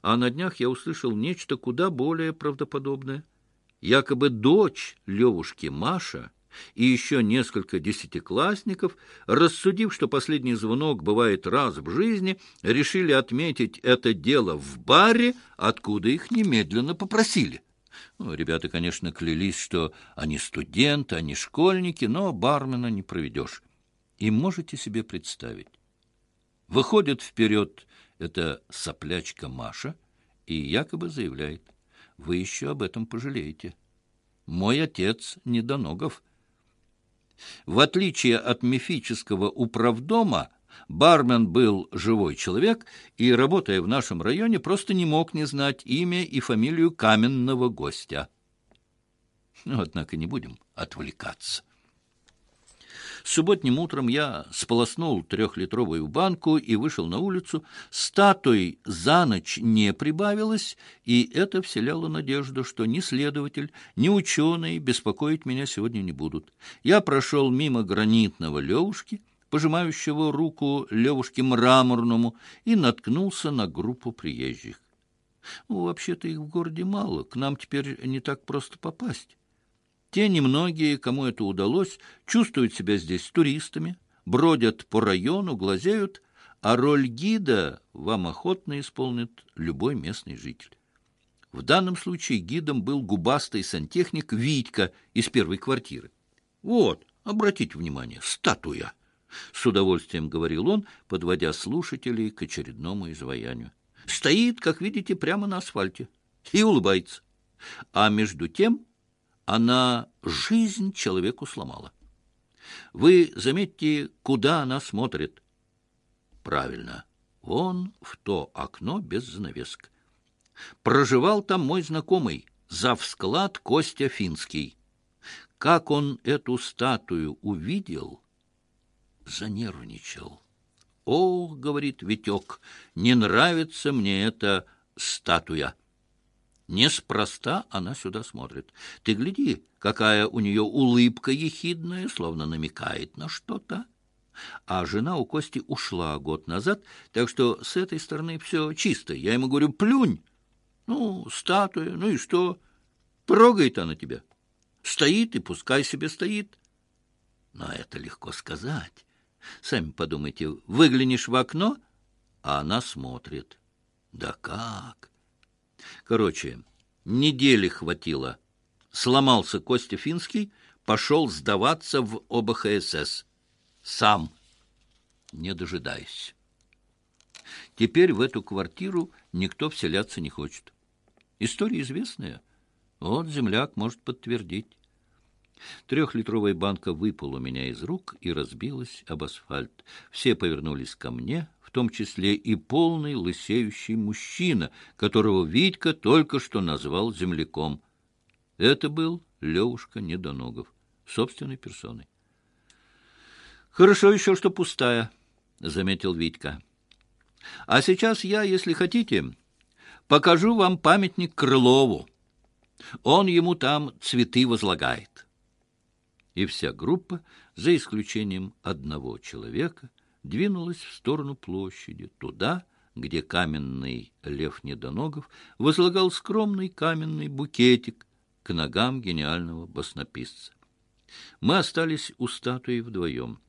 А на днях я услышал нечто куда более правдоподобное. Якобы дочь Левушки Маша и еще несколько десятиклассников, рассудив, что последний звонок бывает раз в жизни, решили отметить это дело в баре, откуда их немедленно попросили. Ну, ребята, конечно, клялись, что они студенты, они школьники, но бармена не проведешь. И можете себе представить. Выходит вперед эта соплячка Маша и якобы заявляет, вы еще об этом пожалеете. Мой отец недоногов. В отличие от мифического управдома, бармен был живой человек и, работая в нашем районе, просто не мог не знать имя и фамилию каменного гостя. Но, ну, однако, не будем отвлекаться. Субботним утром я сполоснул трехлитровую банку и вышел на улицу. Статуй за ночь не прибавилось, и это вселяло надежду, что ни следователь, ни ученый беспокоить меня сегодня не будут. Я прошел мимо гранитного Левушки, пожимающего руку Левушке мраморному, и наткнулся на группу приезжих. Ну, вообще-то их в городе мало, к нам теперь не так просто попасть. Те немногие, кому это удалось, чувствуют себя здесь туристами, бродят по району, глазеют, а роль гида вам охотно исполнит любой местный житель. В данном случае гидом был губастый сантехник Витька из первой квартиры. Вот, обратите внимание, статуя. С удовольствием говорил он, подводя слушателей к очередному изваянию. Стоит, как видите, прямо на асфальте и улыбается. А между тем она жизнь человеку сломала. Вы заметьте, куда она смотрит. Правильно, вон в то окно без занавесок. Проживал там мой знакомый, завсклад Костя Финский. Как он эту статую увидел, занервничал. «Ох, — говорит Витек, — не нравится мне эта статуя». Неспроста она сюда смотрит. Ты гляди, какая у нее улыбка ехидная, словно намекает на что-то. А жена у Кости ушла год назад, так что с этой стороны все чисто. Я ему говорю, плюнь. Ну, статуя, ну и что? Прогает она тебя. Стоит и пускай себе стоит. Но это легко сказать. Сами подумайте, выглянешь в окно, а она смотрит. Да как? Короче, недели хватило. Сломался Костя Финский, пошел сдаваться в ОБХСС. Сам, не дожидаясь. Теперь в эту квартиру никто вселяться не хочет. История известная. Вот земляк может подтвердить. Трехлитровая банка выпала у меня из рук и разбилась об асфальт. Все повернулись ко мне, в том числе и полный лысеющий мужчина, которого Витька только что назвал земляком. Это был Левушка Недоногов, собственной персоной. «Хорошо еще, что пустая», — заметил Витька. «А сейчас я, если хотите, покажу вам памятник Крылову. Он ему там цветы возлагает» и вся группа, за исключением одного человека, двинулась в сторону площади, туда, где каменный лев Недоногов возлагал скромный каменный букетик к ногам гениального баснописца. Мы остались у статуи вдвоем.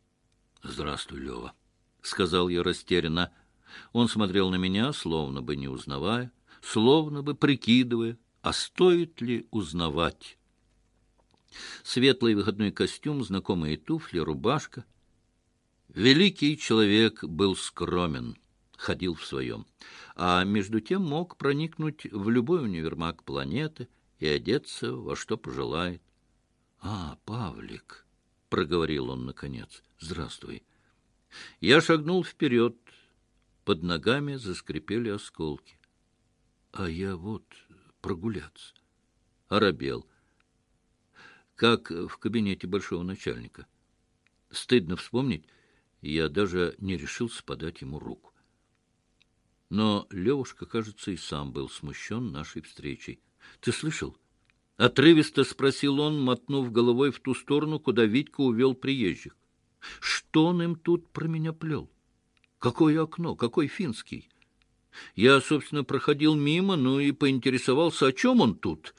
— Здравствуй, Лева, — сказал я растерянно. Он смотрел на меня, словно бы не узнавая, словно бы прикидывая, а стоит ли узнавать. Светлый выходной костюм, знакомые туфли, рубашка. Великий человек был скромен, ходил в своем, а между тем мог проникнуть в любой универмаг планеты и одеться во что пожелает. — А, Павлик, — проговорил он наконец, — здравствуй. Я шагнул вперед, под ногами заскрипели осколки. А я вот прогуляться. Оробел как в кабинете большого начальника. Стыдно вспомнить, я даже не решился подать ему руку. Но Левушка, кажется, и сам был смущен нашей встречей. — Ты слышал? — отрывисто спросил он, мотнув головой в ту сторону, куда Витька увел приезжих. — Что он им тут про меня плел? Какое окно? Какой финский? Я, собственно, проходил мимо, ну и поинтересовался, о чем он тут,